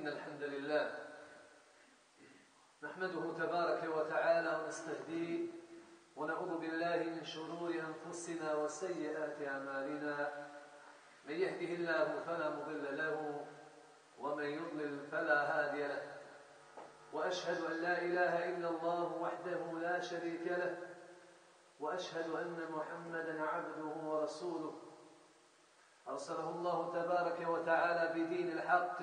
إن الحمد لله نحمده تبارك وتعالى ونستهديه ونعوذ بالله من شرور أنفسنا وسيئات أعمالنا. من يهده الله فلا مضل له ومن يضلل فلا هادي له. وأشهد أن لا إله إلا الله وحده لا شريك له. وأشهد أن محمدا عبده ورسوله. أرسله الله تبارك وتعالى بدين الحق.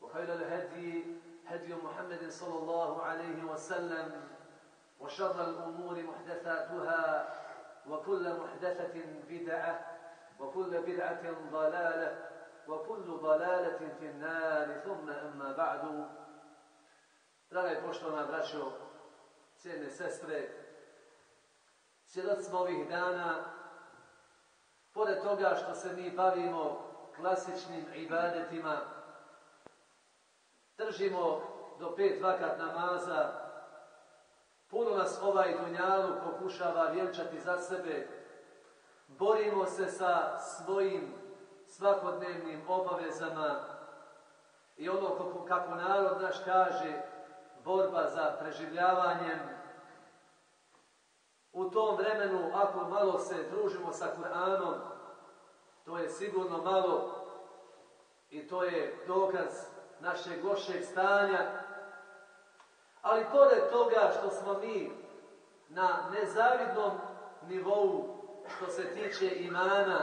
وخير الهدي هدي محمد صلى الله عليه وسلم وشر الأمور محدثاتها وكل محدثة بدعة وكل بدعة ضلالة وكل ضلالة في النار. ثم أما بعد Draga i poštovana braćo, cijene sestre, svjedoci smo ovih dana, pored toga što se mi bavimo klasičnim ibadetima, držimo do pet vakat namaza, puno nas ovaj dunjalu pokušava vjenčati za sebe, borimo se sa svojim svakodnevnim obavezama. I ono kako narod naš kaže, borba za preživljavanjem. U tom vremenu, ako malo se družimo sa Kur'anom, to je sigurno malo i to je dokaz našeg lošeg stanja. Ali pored toga što smo mi na nezavidnom nivou što se tiče imana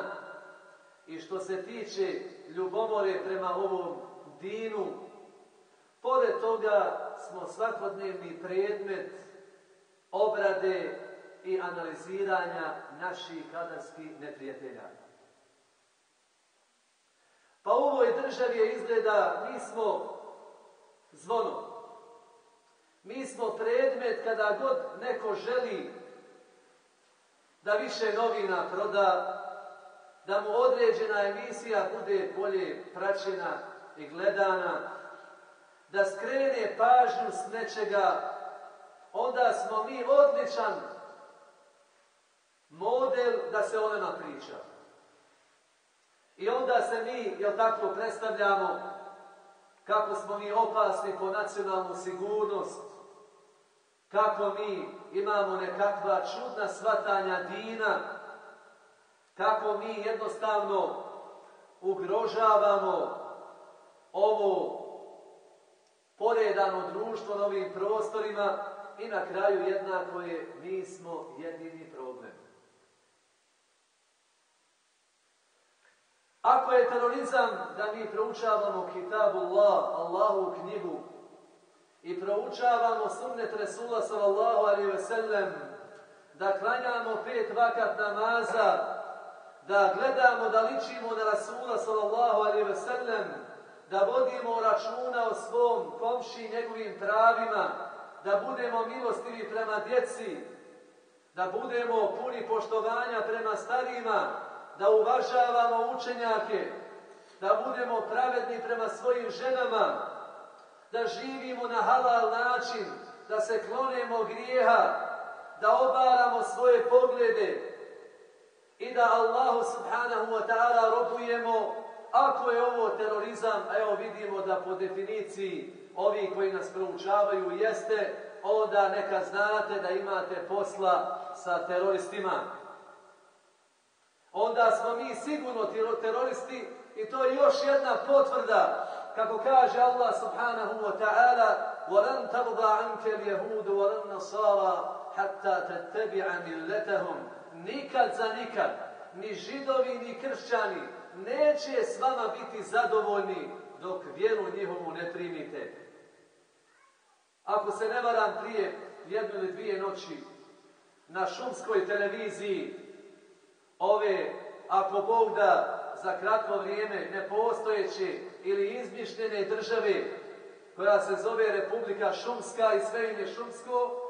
i što se tiče ljubomore prema ovom dinu, pored toga smo svakodnevni predmet obrade i analiziranja naših kadarskih neprijatelja. Pa u ovoj državi je izgleda mi smo zvono. Mi smo predmet kada god neko želi da više novina proda, da mu određena emisija bude bolje praćena i gledana, da skrene pažnju s nečega, onda smo mi odličan model da se o nama priča. I onda se mi, jel tako, predstavljamo kako smo mi opasni po nacionalnu sigurnost, kako mi imamo nekakva čudna svatanja dina, kako mi jednostavno ugrožavamo ovo poredano društvo na ovim prostorima i na kraju jednako je mi smo jedini problem. Ako je terorizam da mi proučavamo Kitabullah, Allahu knjigu, i proučavamo sunnet Resula sallallahu alaihi ve sellem, da klanjamo pet vakat namaza, da gledamo da ličimo na Rasula sallallahu alaihi ve sellem, da vodimo računa o svom komši i njegovim pravima, da budemo milostivi prema djeci, da budemo puni poštovanja prema starima, da uvažavamo učenjake, da budemo pravedni prema svojim ženama, da živimo na halal način, da se klonemo grijeha, da obaramo svoje poglede i da Allahu subhanahu wa ta'ala robujemo ako je ovo terorizam, evo vidimo da po definiciji ovi koji nas proučavaju jeste, onda neka znate da imate posla sa teroristima Onda smo mi sigurno teroristi i to je još jedna potvrda, kako kaže Allah subhanahu wa ta'ala, وَلَنْ تَرْضَ عَنْكَ الْيَهُودُ وَلَنْ نَصَارَ حَتَّى تَتَّبِعَ مِلَّتَهُمْ Nikad za nikad, ni židovi, ni kršćani, neće s vama biti zadovoljni dok vjeru njihovu ne primite. Ako se ne varam prije jednu ili dvije noći na šumskoj televiziji ove, ako Bog da za kratko vrijeme nepostojeće ili izmišljene države koja se zove Republika Šumska i sve im je šumsko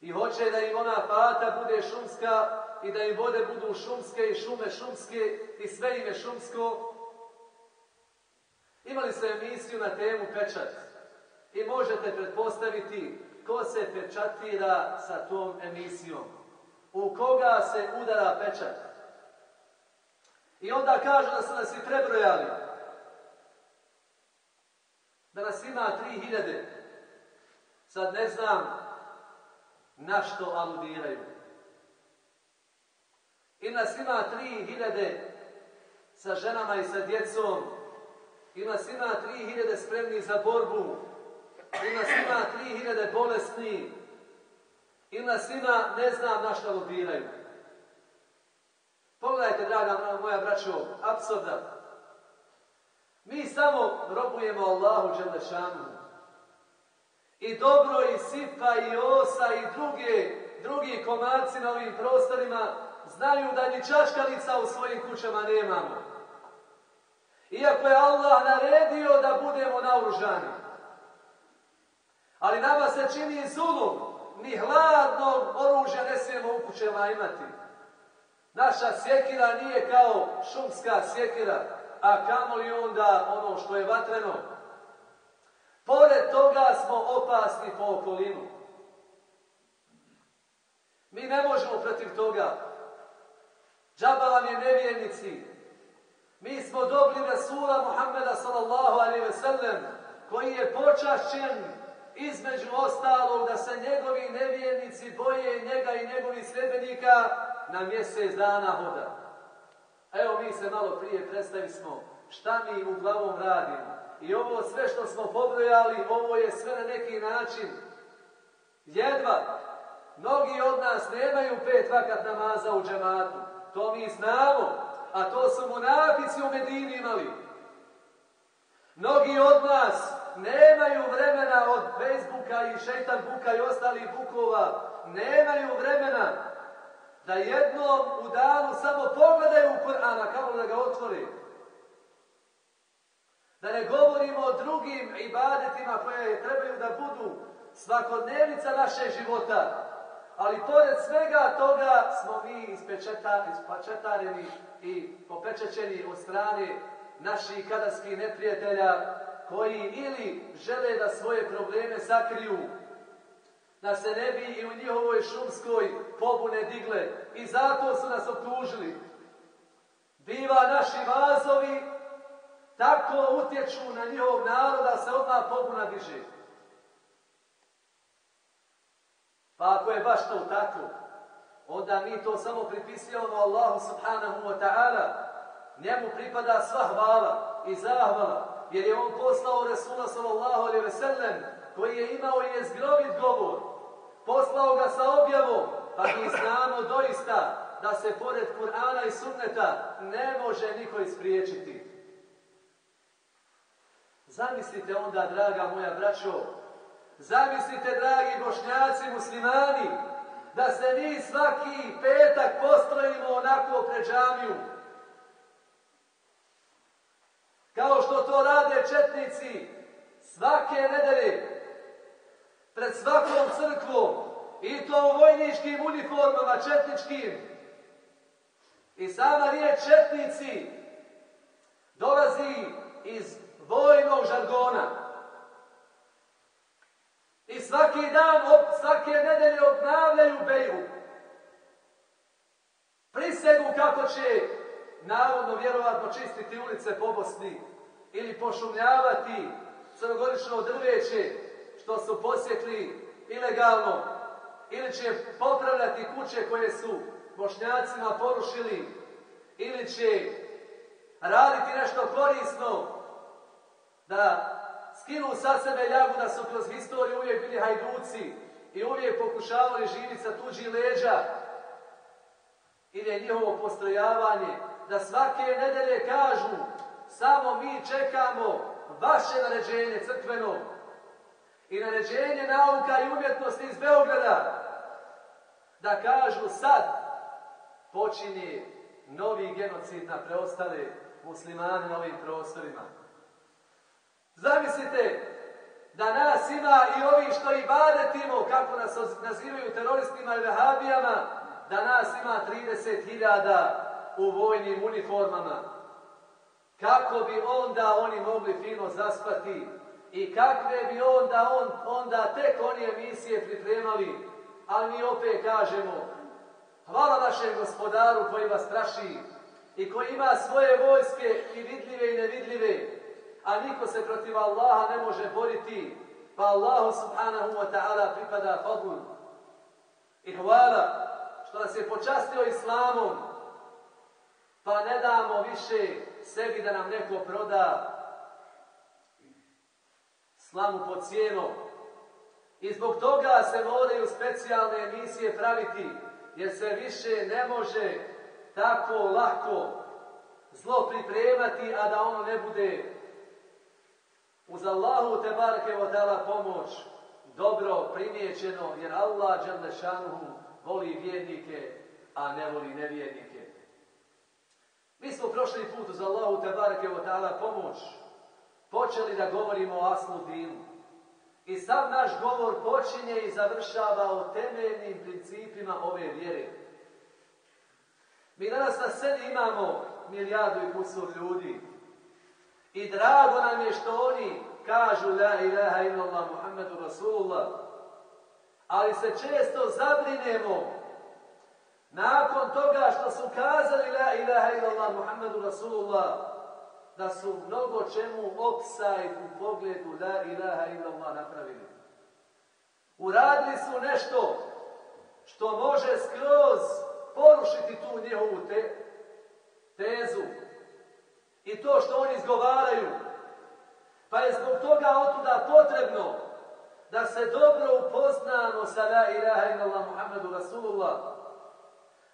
i hoće da im ona fata bude šumska i da im vode budu šumske i šume šumske i sve im je šumsko. Imali ste emisiju na temu pečat i možete pretpostaviti ko se pečatira sa tom emisijom. U koga se udara pečat? I onda kažu da su nas i prebrojali. Da nas ima tri hiljade. Sad ne znam na što aludiraju. I nas ima tri hiljade sa ženama i sa djecom. I nas ima tri hiljade spremni za borbu. I nas ima tri hiljade bolesni. I nas ima, ne znam na što aludiraju. Pogledajte, draga moja braćo, apsurda. Mi samo robujemo Allahu Đelešanu. I dobro, i sipa, i osa, i druge, drugi komarci na ovim prostorima znaju da ni čaškalica u svojim kućama nemamo. Iako je Allah naredio da budemo naoružani. Ali nama se čini zulum. Ni hladnog oružja ne smijemo u kućama imati. Naša sjekira nije kao šumska sjekira, a kamoli onda ono što je vatreno. Pored toga smo opasni po okolinu. Mi ne možemo protiv toga. Džaba vam je nevjernici. Mi smo dobili Rasula Muhammeda sallallahu alaihi ve koji je počašćen između ostalog da se njegovi nevjernici boje njega i njegovih sljedbenika na mjesec dana hoda. Evo mi se malo prije predstavili smo šta mi u glavom radimo. I ovo sve što smo pobrojali, ovo je sve na neki način jedva. Mnogi od nas nemaju pet vakat namaza u džematu. To mi znamo. A to su munafici u Medini imali. Mnogi od nas nemaju vremena od Facebooka i šeitan buka i ostalih bukova. Nemaju vremena da jednom u danu samo pogledaju u Kur'ana, kako da ga otvori. Da ne govorimo o drugim ibadetima koje trebaju da budu svakodnevnica našeg života. Ali pored svega toga smo mi ispečetareni i popečećeni od strane naših kadarskih neprijatelja koji ili žele da svoje probleme sakriju, da se ne bi i u njihovoj šumskoj pobune digle i zato su nas optužili. Biva naši vazovi tako utječu na njihov narod da se odmah pobuna diže. Pa ako je baš to tako, onda mi to samo pripisujemo Allahu subhanahu wa ta'ala. Njemu pripada sva hvala i zahvala, jer je on poslao Resula sallallahu alaihi ve sellem, koji je imao i jezgrovit govor. Poslao ga sa objavom, pa mi znamo doista da se pored Kur'ana i sunneta ne može niko ispriječiti. Zamislite onda, draga moja braćo, zamislite, dragi bošnjaci, muslimani, da se mi svaki petak postrojimo onako pred džamiju. Kao što to rade četnici svake nedelje pred svakom crkvom i to u vojničkim uniformama četničkim. I sama riječ četnici dolazi iz vojnog žargona. I svaki dan, svake nedelje obnavljaju beju. Prisegu kako će navodno vjerovatno čistiti ulice po Bosni ili pošumljavati crnogorično drveće što su posjekli ilegalno ili će popravljati kuće koje su bošnjacima porušili ili će raditi nešto korisno da skinu sa sebe ljagu da su kroz historiju uvijek bili hajduci i uvijek pokušavali živjeti sa tuđi leđa. Ili je njihovo postrojavanje da svake nedelje kažu samo mi čekamo vaše naređenje crkveno i naređenje nauka i umjetnosti iz Beograda da kažu sad počinje novi genocid na preostale muslimane na ovim prostorima. Zamislite da nas ima i ovi što i badetimo, kako nas nazivaju teroristima i vehabijama, da nas ima 30.000 u vojnim uniformama. Kako bi onda oni mogli fino zaspati i kakve bi onda, on, onda tek oni emisije pripremali. Ali mi opet kažemo, hvala našem gospodaru koji vas straši i koji ima svoje vojske i vidljive i nevidljive, a niko se protiv Allaha ne može boriti, pa Allahu subhanahu wa ta'ala pripada fadlu. I hvala što nas je počastio islamom, pa ne damo više sebi da nam neko proda slamu po cijenom. I zbog toga se moraju specijalne emisije praviti, jer se više ne može tako lako zlo pripremati, a da ono ne bude uz Allahu te barake ta'ala pomoć dobro primijećeno, jer Allah voli vjernike, a ne voli nevjernike. Mi smo prošli put uz Allahu te barake ta'ala pomoć počeli da govorimo o aslu dinu. I sam naš govor počinje i završava o temeljnim principima ove vjere. Mi danas na sebi imamo milijardu i kusur ljudi. I drago nam je što oni kažu la ilaha illallah Muhammedu Rasulullah. Ali se često zabrinemo nakon toga što su kazali la ilaha illallah Muhammedu Rasulullah da su mnogo čemu opsaj u pogledu la ilaha illallah napravili. Uradili su nešto što može skroz porušiti tu njihovu te, tezu i to što oni izgovaraju. Pa je zbog toga otuda potrebno da se dobro upoznamo sa la ilaha illallah Muhammedu Rasulullah,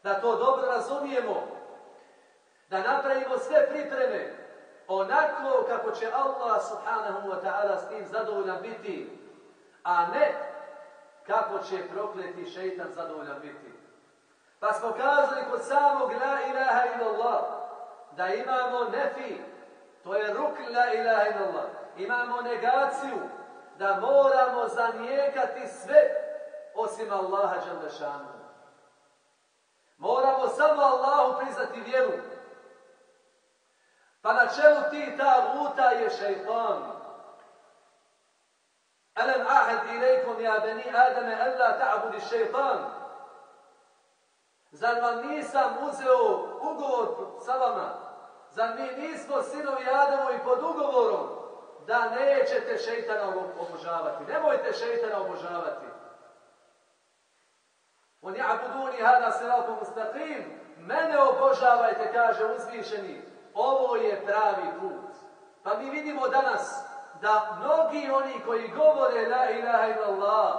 da to dobro razumijemo, da napravimo sve pripreme onako kako će Allah subhanahu wa ta'ala s tim zadovoljan biti, a ne kako će prokleti šeitan zadovoljan biti. Pa smo kazali kod samog la ilaha illallah da imamo nefi, to je ruk la ilaha illallah. Imamo negaciju da moramo zanijekati sve osim Allaha Đalešanu. Moramo samo Allahu priznati vjeru. Pa na čelu ti ta vuta je šeitan. Alam ahad ilaikum ja beni Adame alla ta'budi šeitan. Zar vam nisam uzeo ugovor sa vama? Zar mi nismo sinovi i pod ugovorom da nećete šeitana obožavati? Nemojte šeitana obožavati. On ja'buduni hada siratom mustaqim. Mene obožavajte, kaže uzvišeni. Ovo je pravi put. Pa mi vidimo danas da mnogi oni koji govore la ilaha illallah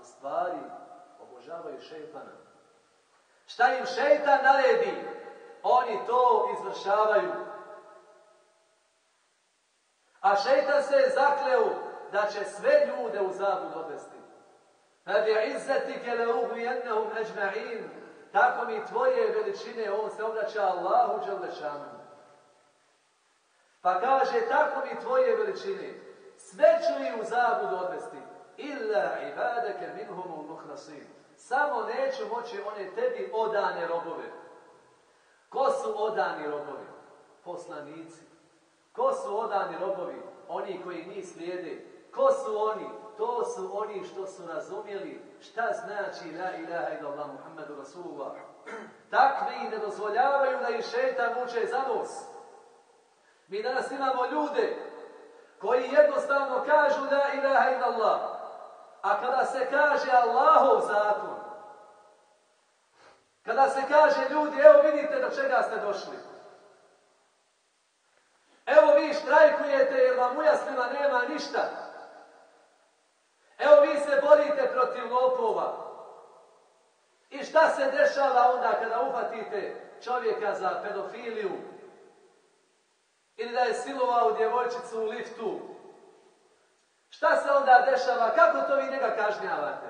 u stvari obožavaju šeitana. Šta im šeitan naredi, oni to izvršavaju. A šeitan se je zakleo da će sve ljude u zabud odvesti. Tako mi tvoje veličine, on se obraća Allahu Đalešanu. Pa kaže, tako mi tvoje veličine, sve ću i u zabudu odvesti. Illa ibadake minhumul muhrasin. Samo neću moći one tebi odane robove. Ko su odani robovi? Poslanici. Ko su odani robovi? Oni koji njih slijede. Ko su oni? To su oni što su razumjeli šta znači la ilaha illallah Muhammedu Rasulullah. Takvi ne dozvoljavaju da ih šetan muče za nos. Mi danas imamo ljude koji jednostavno kažu la ilaha illallah. A kada se kaže Allahov zakon, kada se kaže ljudi, evo vidite do čega ste došli. Evo vi štrajkujete jer vam u nema ništa. Evo vi se borite protiv lopova. I šta se dešava onda kada uhvatite čovjeka za pedofiliju? Ili da je silovao djevojčicu u liftu? Šta se onda dešava? Kako to vi njega kažnjavate?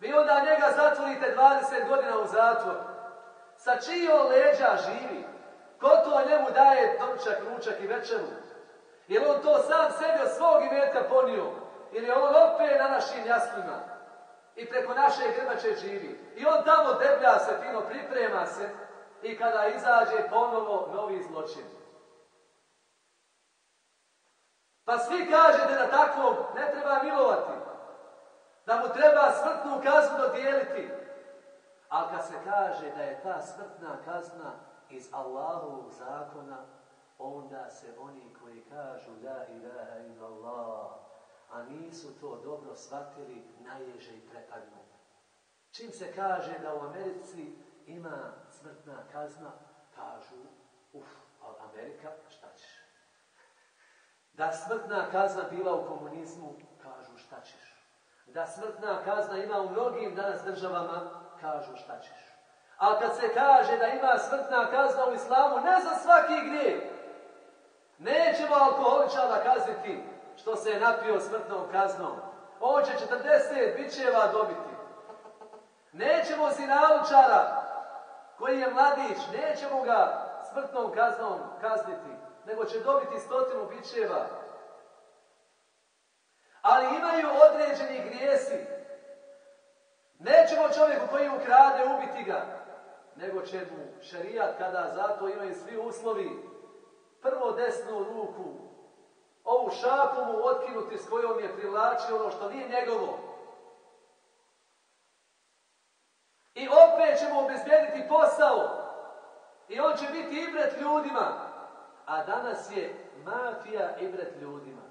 Vi onda njega zatvorite 20 godina u zatvor. Sa čijom leđa živi? Ko to njemu daje domčak, ručak i večeru? Je on to sam sebi od svog imetka ponio? Ili on opet na našim jaslima? I preko naše grbače živi. I on tamo deblja se, fino priprema se. I kada izađe ponovo novi zločin. Pa svi kažete da takvom ne treba milovati. Da mu treba smrtnu kaznu dodijeliti. Ali kad se kaže da je ta smrtna kazna iz Allahovog zakona, onda se oni koji kažu la ilaha illallah, a nisu to dobro shvatili, naježe i prepadnu. Čim se kaže da u Americi ima smrtna kazna, kažu, uf, ali Amerika, šta ćeš? Da smrtna kazna bila u komunizmu, kažu šta ćeš. Da smrtna kazna ima u mnogim danas državama, kažu šta ćeš. A kad se kaže da ima smrtna kazna u islamu, ne za svaki grijeh. Nećemo alkoholičara kazniti što se je napio smrtnom kaznom. On će 40 bićeva dobiti. Nećemo zinalučara koji je mladić, nećemo ga smrtnom kaznom kazniti, nego će dobiti stotinu bićeva. Ali imaju određeni grijesi. Nećemo čovjeku koji ukrade ubiti ga, nego će mu šarijat kada zato imaju svi uslovi prvo desnu ruku, ovu šapu mu otkinuti s kojom je privlačio ono što nije njegovo. I opet ćemo obezbediti posao. I on će biti ibret ljudima. A danas je mafija ibret ljudima.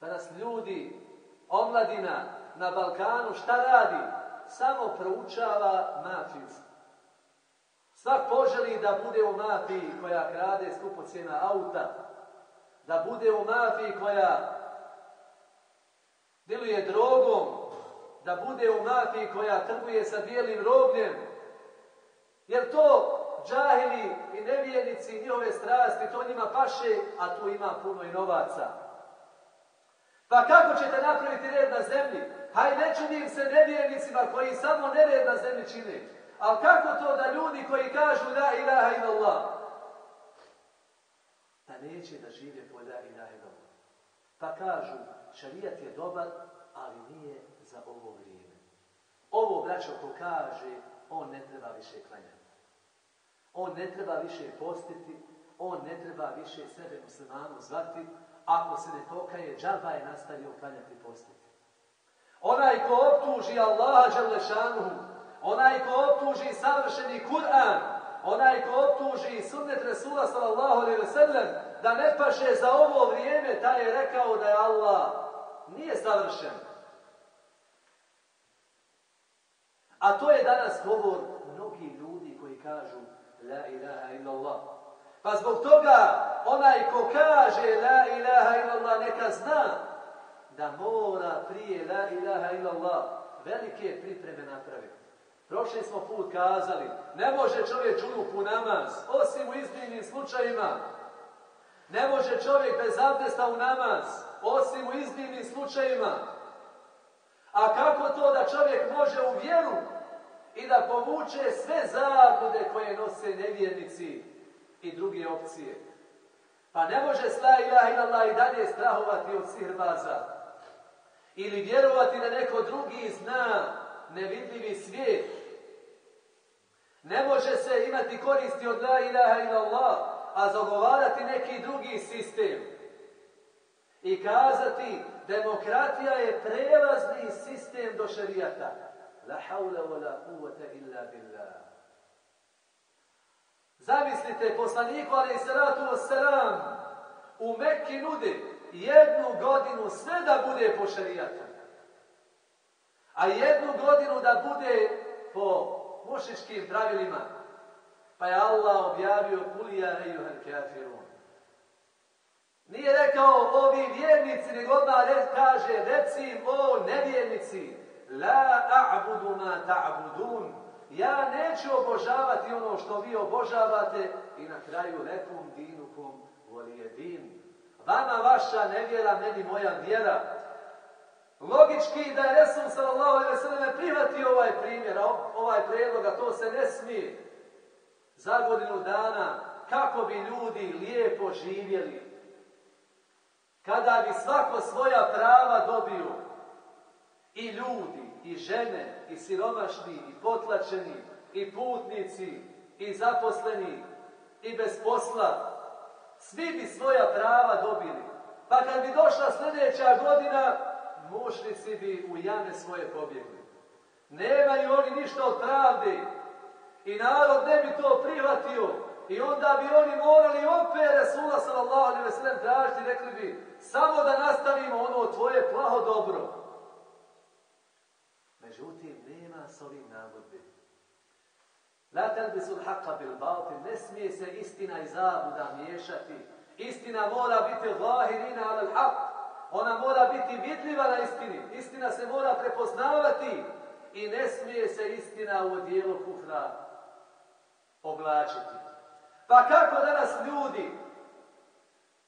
Danas ljudi, omladina na Balkanu, šta radi? Samo proučava mafiju. Svak poželi da bude u mafiji koja krade skupocjena auta, da bude u mafiji koja djeluje drogom, da bude u mafiji koja trguje sa bijelim robljem. Jer to džahili i nevjernici njihove strasti, to njima paše, a tu ima puno i novaca. Pa kako ćete napraviti red na zemlji? Hajde, ne čudim se nevjernicima koji samo nered na zemlji čine. Ali kako to da ljudi koji kažu la ilaha illallah, neće da žive po la ilaha illallah. Pa kažu, šarijat je dobar, ali nije za ovo vrijeme. Ovo, braćo, ko kaže, on ne treba više klanjati. On ne treba više postiti, on ne treba više sebe muslimanu zvati, ako se ne pokaje, džaba je nastavio klanjati postiti. Onaj ko optuži Allaha Đalešanuhu, onaj ko optuži savršeni Kur'an, onaj ko optuži sunnet Resula sallallahu alaihi ve sellem, da ne paše za ovo vrijeme, taj je rekao da je Allah nije savršen. A to je danas govor mnogi ljudi koji kažu La ilaha illallah. Pa zbog toga onaj ko kaže La ilaha illallah neka zna da mora prije La ilaha illallah velike pripreme napraviti. Prošli smo put kazali, ne može čovjek u namaz, osim u iznimnim slučajima. Ne može čovjek bez abdesta u namaz, osim u iznimnim slučajima. A kako to da čovjek može u vjeru i da povuče sve zablude koje nose nevjernici i druge opcije? Pa ne može sla ilaha illallah i dalje strahovati od sirbaza. Ili vjerovati da neko drugi zna nevidljivi svijet. Ne može se imati koristi od la ilaha illallah, a zagovarati neki drugi sistem. I kazati, demokratija je prelazni sistem do šarijata. La haula wa la kuvata illa billah. Zamislite, poslaniku alaih salatu wassalam u Mekki nude jednu godinu sve da bude po šarijatu. A jednu godinu da bude po mušičkim pravilima. Pa je Allah objavio kulija ejuhel kafirun. Nije rekao ovi vjernici, nego odmah kaže, reci o nevjernici, la a'budu ma ta'budun. Ja neću obožavati ono što vi obožavate i na kraju lekum dinukum volije din. Vama vaša nevjera, meni moja vjera. Logički da je Resul sallallahu alaihi prihvatio ovaj primjer, ovaj prijedlog, a to se ne smije. Za godinu dana, kako bi ljudi lijepo živjeli, kada bi svako svoja prava dobio, i ljudi, i žene, i siromašni, i potlačeni, i putnici, i zaposleni, i bez posla, svi bi svoja prava dobili. Pa kad bi došla sljedeća godina, mušnici bi u jame svoje pobjegli. Nemaju oni ništa od pravde. I narod ne bi to prihvatio. I onda bi oni morali opet Resula sallallahu alaihi ve tražiti rekli bi samo da nastavimo ono tvoje plaho dobro. Međutim, nema s ovim nagodbe. La telbisul haqqa bil batil. Ne smije se istina i zabuda miješati. Istina mora biti zahirina al haq. Ona mora biti vidljiva na istini. Istina se mora prepoznavati. I ne smije se istina u dijelu kufra oblačiti. Pa kako danas ljudi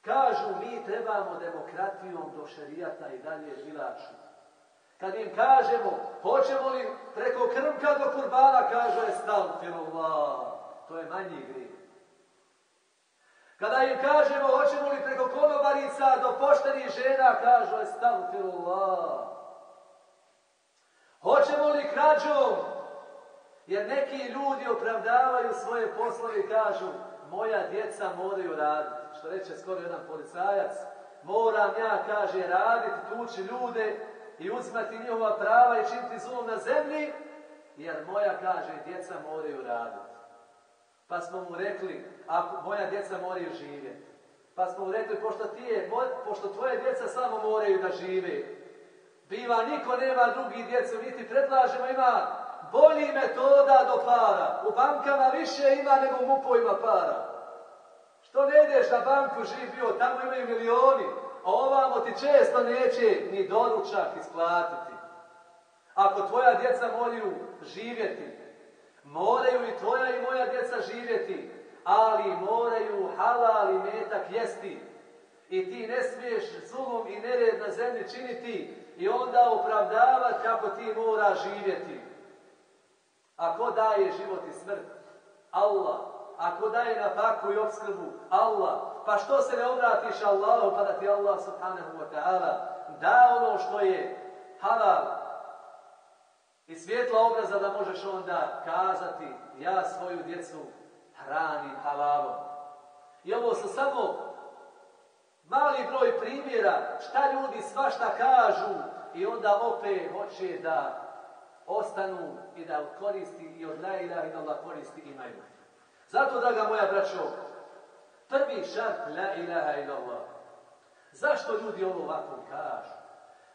kažu mi trebamo demokratijom do šerijata i dalje žilaču. Kad im kažemo, hoćemo li preko krmka do kurbana, kažu je stalfirullah. To je manji grijeh. Kada im kažemo, hoćemo li preko konobarica do poštenih žena, kažu je stalfirullah. Hoćemo li krađom? Jer neki ljudi opravdavaju svoje poslove i kažu, moja djeca moraju raditi. Što reče skoro jedan policajac, moram ja, kaže, raditi, tući ljude, i uzmati njihova prava i činiti zlom na zemlji, jer moja, kaže, djeca moraju raditi. Pa smo mu rekli, a moja djeca moraju živjeti. Pa smo mu rekli, pošto, ti je, pošto tvoje djeca samo moraju da žive, biva, niko nema drugih djecu, niti predlažemo, ima bolji metoda do para. U bankama više ima nego u mupovima para. Što ne ideš na banku, živ bio, tamo imaju milioni, a ovamo ti često neće ni doručak isplatiti. Ako tvoja djeca moraju živjeti, moraju i tvoja i moja djeca živjeti, ali moraju halal i metak jesti. I ti ne smiješ zulom i nered na zemlji činiti i onda opravdavati kako ti mora živjeti. A ko daje život i smrt? Allah. Ako daje na paku i obskrbu? Allah. Pa što se ne obratiš Allahu pa da ti Allah subhanahu wa ta'ala da ono što je halal i svjetla obraza da možeš onda kazati ja svoju djecu hranim halalom. I ovo su samo mali broj primjera šta ljudi svašta kažu i onda opet hoće da ostanu i da koristi i od la ilaha illallah koristi imaju. Zato, draga moja braćo, prvi šart la ilaha illallah. Zašto ljudi ovo ovako kažu?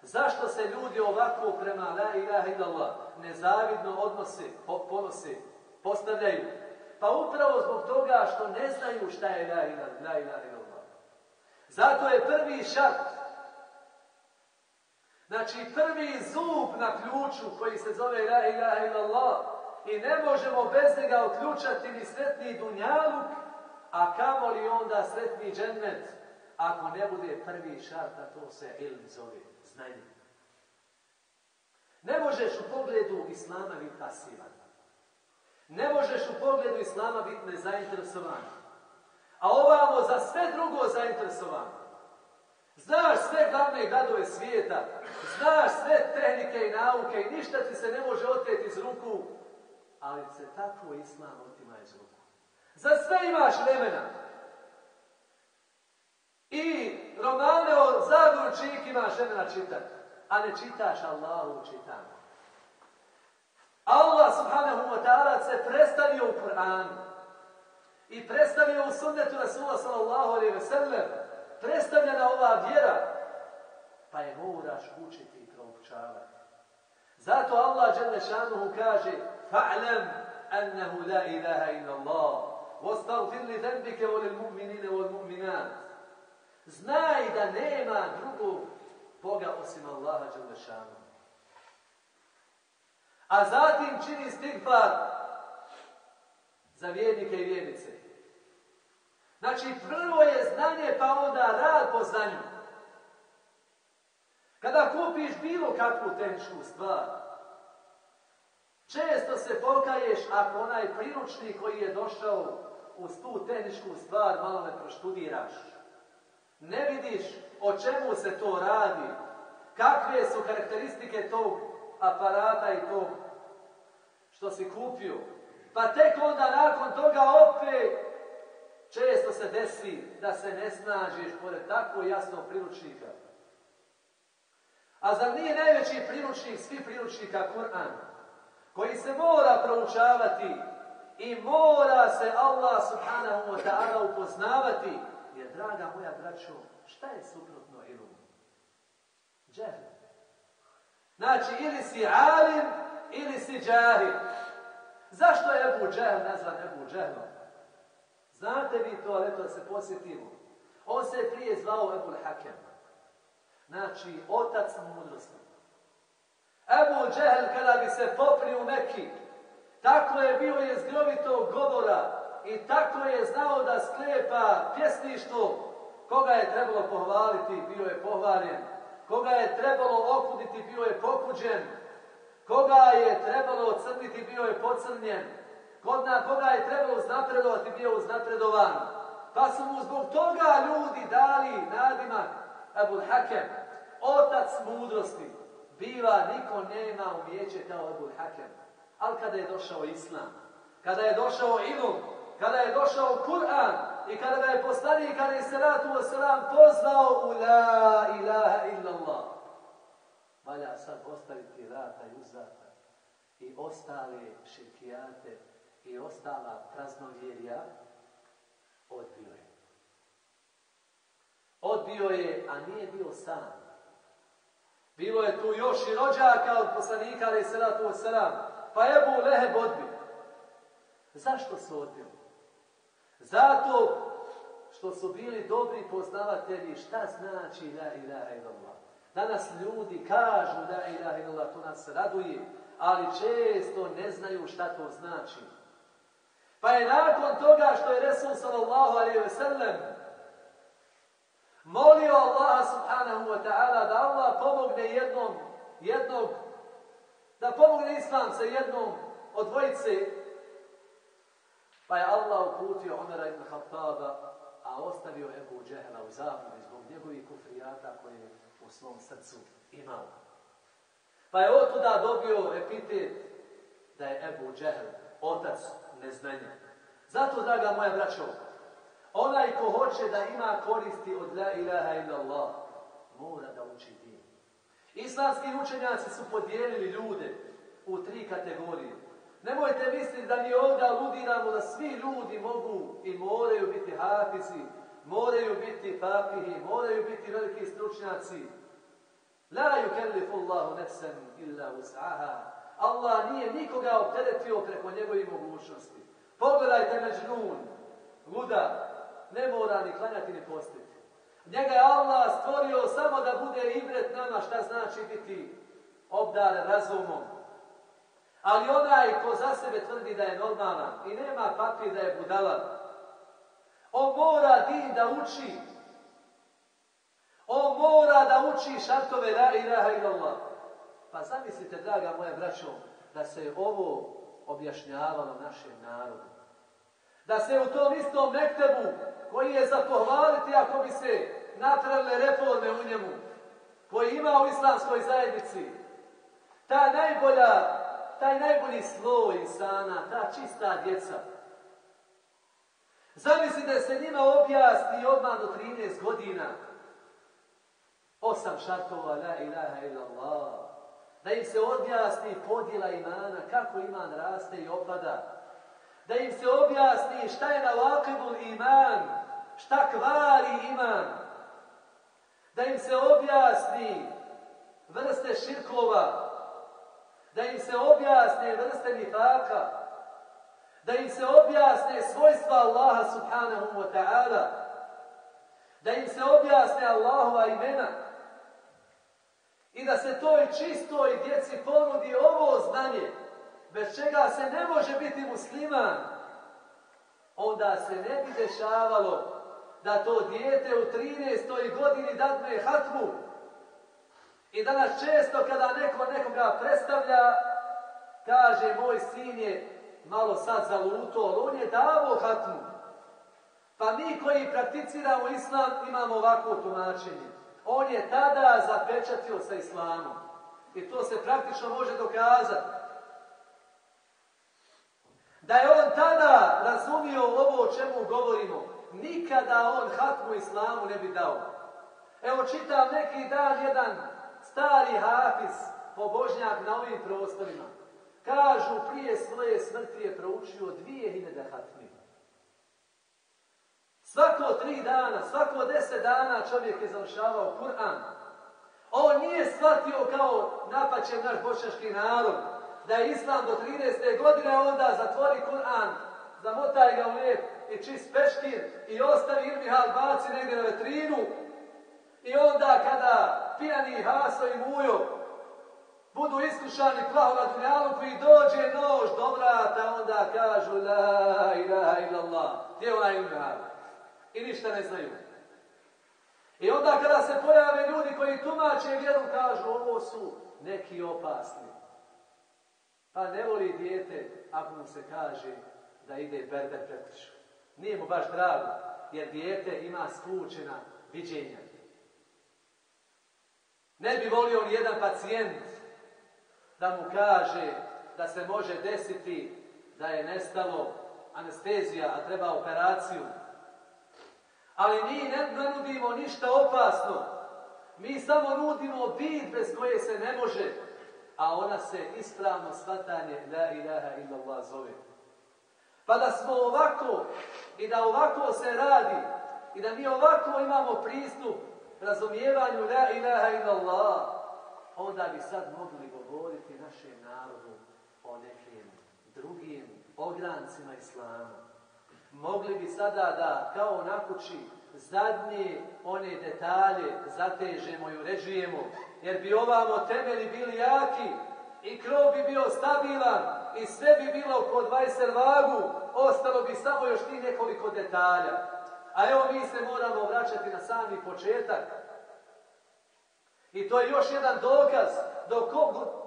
Zašto se ljudi ovako prema la ilaha illallah nezavidno odnose, ponose, postavljaju? Pa upravo zbog toga što ne znaju šta je la ilaha illallah. Zato je prvi šart Znači prvi zub na ključu koji se zove La ilaha illallah i ne možemo bez njega otključati ni sretni dunjaluk, a kamoli onda sretni džennet, ako ne bude prvi šart, a to se ilm zove, znanje. Ne možeš u pogledu Islama biti pasivan. Ne možeš u pogledu Islama biti nezainteresovan. A ovamo za sve drugo zainteresovan. Znaš sve glavne gradove svijeta, znaš sve tehnike i nauke i ništa ti se ne može oteti iz ruku, ali se tako islam otima iz ruku. Za sve imaš vremena. I romane o Zagoru Čik imaš vremena čitati, a ne čitaš Allahu čitanje. Allah subhanahu wa ta'ala se predstavio u Kur'anu i predstavio u sunnetu Rasula sallallahu alaihi ve sellem predstavljena ova vjera, pa je moraš učiti i proučavati. Zato Allah Đelešanuhu kaže fa'lam annahu la ilaha illa Allah واستغفر لذنبك وللمؤمنين والمؤمنات Znaj da nema drugog Boga osim Allaha Đalešanu. A zatim čini stigfar za vjernike i vjernice. Znači, prvo je znanje, pa onda rad po znanju. Kada kupiš bilo kakvu tehničku stvar, često se pokaješ ako onaj priručnik koji je došao uz tu tehničku stvar malo ne proštudiraš. Ne vidiš o čemu se to radi, kakve su karakteristike tog aparata i tog što si kupio. Pa tek onda nakon toga desi da se ne snažiš pored tako jasnog priručnika. A zar nije najveći priručnik svih priručnika Kur'an, koji se mora proučavati i mora se Allah subhanahu wa ta'ala upoznavati, jer draga moja braćo, šta je suprotno ilmu? Džehl. Znači, ili si alim, ili si džahil. Zašto je Ebu Džehl nazvan Ebu Džehlom? Znate vi to, ali da se posjetimo. On se je prije zvao Ebu Hakem. Znači, otac mudrosti. Ebu Džehl kada bi se poprio u Meki, tako je bio je zgrovitog govora i tako je znao da sklepa pjesništvo. Koga je trebalo pohvaliti, bio je pohvaljen. Koga je trebalo okuditi, bio je pokuđen. Koga je trebalo ocrniti, bio je pocrnjen. Koga je trebalo uznapredovati, bio uznapredovan. Pa su mu zbog toga ljudi dali nadimak Ebu Hakem, otac mudrosti. Biva, niko nema umijeće kao Ebu Hakem. Ali kada je došao Islam, kada je došao Ilum, kada je došao Kur'an i kada ga je poslanik, kada je salatu wasalam pozvao u la ilaha illallah. Valja sad ostaviti rata i uzata i ostale širkijate i ostala praznovjerja, odbio je. Odbio je, a nije bio sam. Bilo je tu još i rođaka od poslanika, ali se tu. Pa Ebu Leheb odbio. Zašto su odbili? Zato što su bili dobri poznavatelji šta znači la ilaha illallah. Danas ljudi kažu la ilaha illallah, to nas raduje, ali često ne znaju šta to znači. Pa je nakon toga što je Resul sallallahu alaihi ve sellem molio Allaha subhanahu wa ta'ala da Allah pomogne jednom, jednog, da pomogne Islam sa jednom od dvojice, pa je Allah uputio Umara ibn Khattaba, a ostavio Ebu Džehla u zabludi zbog njegovih kufrijata koje je u svom srcu imao. Pa je od tuda dobio epitet da je Ebu Džehl, otac neznanja. Zato, draga moja braćo, onaj ko hoće da ima koristi od la ilaha illallah, mora da uči din. Islamski učenjaci su podijelili ljude u tri kategorije. Nemojte misliti da mi ovdje aludiramo da svi ljudi mogu i moraju biti hafizi, moraju biti fakihi, moraju biti veliki stručnjaci. La yukellifu Allahu nefsen illa us'aha. Allah nije nikoga opteretio preko njegovih mogućnosti. Pogledajte Međnun, luda, ne mora ni klanjati ni postiti. Njega je Allah stvorio samo da bude ibret nama šta znači biti obdar razumom. Ali onaj ko za sebe tvrdi da je normalan i nema papir da je budalan, on mora din da uči. On mora da uči šartove la ilaha illallah. Pa zamislite, draga moja braćo, da se ovo objašnjavalo našem narodu. Da se u tom istom mektebu, koji je za pohvaliti ako bi se napravile reforme u njemu, koji ima u islamskoj zajednici, ta najbolja, taj najbolji sloj insana, ta čista djeca, Zamislite da se njima objasni odmah do 13 godina osam šartova la ilaha illallah. Da im se objasni podjela imana, kako iman raste i opada. Da im se objasni šta je na vakibul iman, šta kvari iman. Da im se objasni vrste širkova. Da im se objasni vrste nifaka da im se objasne svojstva Allaha subhanahu wa ta'ala, Da im se objasne Allahova imena. I da se toj čistoj djeci ponudi ovo znanje, bez čega se ne može biti musliman, onda se ne bi dešavalo da to dijete u 13. godini dadne hatmu i danas često kada neko nekoga predstavlja, kaže moj sin je malo sad zaluto, ali on je davo hatmu. Pa mi koji prakticiramo islam imamo ovako tumačenje. On je tada zapečatio sa islamom. I to se praktično može dokazati. Da je on tada razumio ovo o čemu govorimo, nikada on hatmu islamu ne bi dao. Evo čitam neki dan jedan stari hafiz, pobožnjak na ovim prostorima. Kažu, prije svoje smrti je proučio dvije hiljade hatmi. Svako tri dana, svako deset dana čovjek je završavao Kur'an. On nije shvatio kao napaćen naš bošnjački narod, da je Islam do 13. godine, onda zatvori Kur'an, zamotaj ga u lijep i čist peškir i ostavi Irmihal baci negdje na vetrinu i onda kada pijani Haso i Mujo budu iskušani plaho na dunjalu koji dođe nož do vrata, onda kažu la ilaha illallah. Gdje je onaj Irmihal? I ništa ne znaju. I onda kada se pojave ljudi koji tumače vjeru, kažu ovo su neki opasni. Pa ne voli dijete ako mu se kaže da ide berber pretišu. Nije mu baš drago, jer dijete ima skučena viđenja. Ne bi volio ni jedan pacijent da mu kaže da se može desiti da je nestalo anestezija, a treba operaciju. Ali mi ne nudimo ništa opasno. Mi samo nudimo bit bez koje se ne može, a ona se ispravno shvatanje la ilaha illallah zove. Pa da smo ovako i da ovako se radi i da mi ovako imamo pristup razumijevanju la ilaha illallah, onda bi sad mogli govoriti našem narodu o nekim drugim ograncima islama. Mogli bi sada da, kao na kući, zadnje one detalje zatežemo i uređujemo, jer bi ovamo temeli bili jaki i krov bi bio stabilan i sve bi bilo pod vajser vagu, ostalo bi samo još ti nekoliko detalja. A evo mi se moramo vraćati na sami početak. I to je još jedan dokaz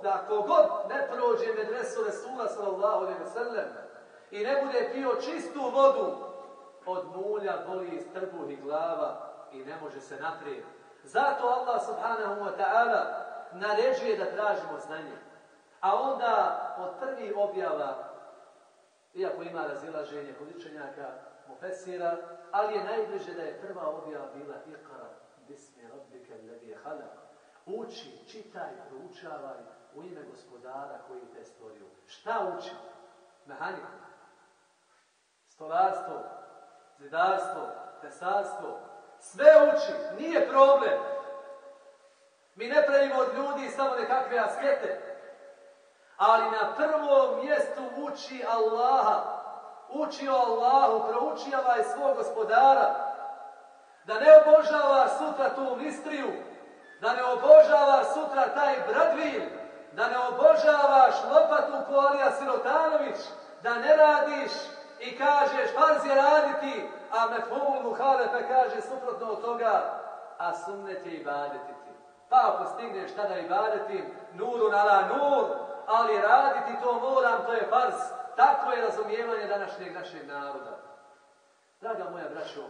da kogod ne prođe medresu Resula sallallahu alaihi sallam i ne bude pio čistu vodu, od mulja boli iz trbuh glava i ne može se naprijed. Zato Allah subhanahu wa ta'ala naređuje da tražimo znanje. A onda od prvih objava, iako ima razilaženje kod učenjaka, mufesira, ali je najbliže da je prva objava bila Iqra, bismi rabbika alladhi halak. Uči, čitaj, proučavaj u ime gospodara koji te stvorio. Šta uči? Mehaniku. Stolarstvo, zidarstvo, tesarstvo. Sve uči, nije problem. Mi ne pravimo od ljudi samo nekakve askete. Ali na prvom mjestu uči Allaha. Uči o Allahu, proučijavaj svog gospodara. Da ne obožava sutra tu mistriju, da ne obožava sutra taj Bradvin, da ne obožavaš lopatu Kolija Sirotanović, da ne radiš i kažeš farz je raditi, a mefhumul muhalefe kaže suprotno od toga, a sunnet je ibadeti ti. Pa ako stigneš tada ibadeti, nuru nala nur, ali raditi to moram, to je farz. Tako je razumijevanje današnjeg našeg naroda. Draga moja braćo,